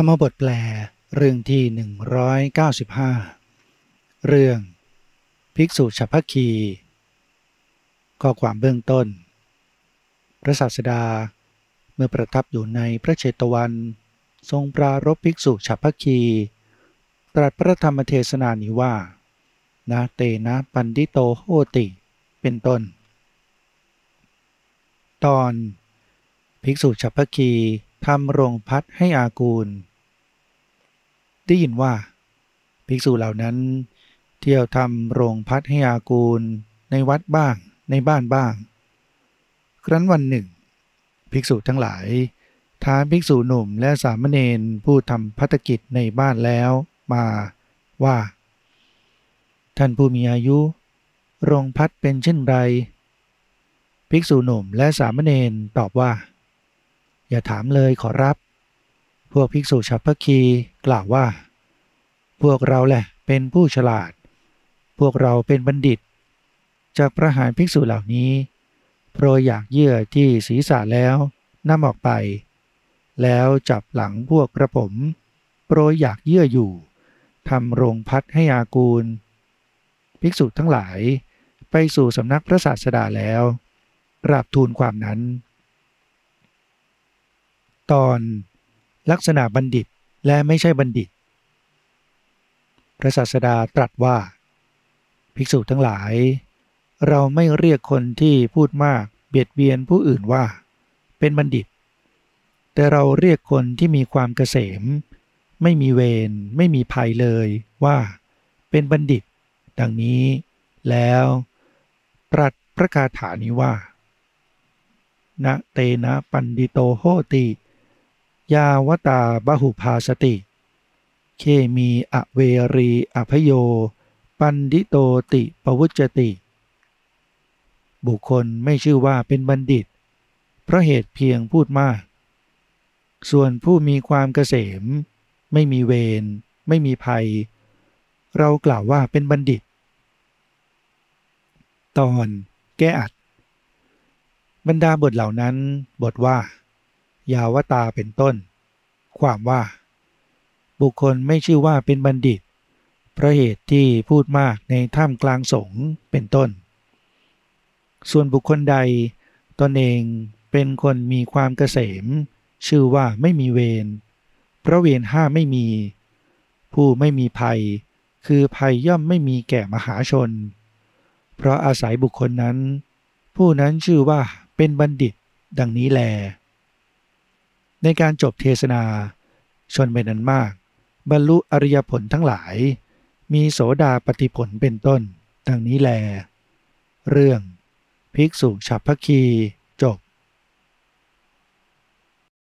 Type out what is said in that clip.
ธรรมบทแปลเรื่องที่ 195 เรื่อง ภิกษุฉัพพัคคีย์ ข้อความเบื้องต้น พระศาสดาเมื่อประทับอยู่ในพระเชตวัน ทรงปรารบภิกษุฉัพพัคคีย์ ตรัสพระธรรมเทศนานี้ว่า นาเตนะปันดิโตโหติ เป็นต้น ตอน ภิกษุฉัพพคี ทำโรงพัดให้อากูล ได้ยินว่า ภิกษุเหล่านั้น เที่ยวทำโรงพัดให้อากูล ในวัดบ้างในบ้านบ้าง ครั้นวันหนึ่ง ภิกษุทั้งหลายท้าภิกษุหนุ่มและสามเณรผู้ทำพัฒกิจในบ้านแล้วมาว่า ท่านผู้มีอายุ โรงพัดเป็นเช่นไร ภิกษุหนุ่มและสามเณรตอบว่า อย่าถามเลยขอรับ พวกภิกษุฉัพพคีกล่าวว่า พวกเราแหละเป็นผู้ฉลาด พวกเราเป็นบัณฑิต จากประหารภิกษุเหล่านี้ โปรยอยากเยื่อที่ศีรษะแล้วนำออกไป แล้วจับหลังพวกกระผม โปรยอยากเยื่ออยู่ทำโรงพัดให้อากูล ภิกษุทั้งหลายไปสู่สำนักพระศาสดาแล้วกราบทูลความนั้น ตอนลักษณะบัณฑิตและไม่ใช่บัณฑิต พระศาสดาตรัสว่า ภิกษุทั้งหลาย เราไม่เรียกคนที่พูดมากเบียดเบียนผู้อื่นว่า เป็นบัณฑิต แต่เราเรียกคนที่มีความเกษม ไม่มีเวรไม่มีภัยเลยว่า เป็นบัณฑิต ดังนี้ แล้วตรัสพระคาถานี้ว่า น เตน ปณฺฑิโตโหติ ยาวตา พหุภาสติ เขมีอเวรีอภโย ปณฺฑิโตติปวุจฺจติ บุคคลไม่ชื่อว่าเป็นบัณฑิต เพราะเหตุเพียงพูดมาก ส่วนผู้มีความเกษม ไม่มีเวร ไม่มีภัย เรากล่าวว่าเป็นบัณฑิต ตอนแก้อัดบรรดาบทเหล่านั้นบทว่า ยาวตาเป็นต้น ความว่า บุคคลไม่ชื่อว่าเป็นบัณฑิต เพราะเหตุที่พูดมากในถ้ำกลางสงเป็นต้น ส่วนบุคคลใดตนเองเป็นคนมีความเกษม ชื่อว่าไม่มีเวรเพราะเวรห้าไม่มี ผู้ไม่มีภัย คือภัยย่อมไม่มีแก่มหาชน เพราะอาศัยบุคคลนั้น ผู้นั้นชื่อว่าเป็นบัณฑิตดังนี้แล ในการจบเทศนา ชนเป็นนันมาก บรรลุอริยผลทั้งหลาย มีโสดาปฏิผลเป็นต้นดังนี้แล เรื่อง ภิกษุฉับพคี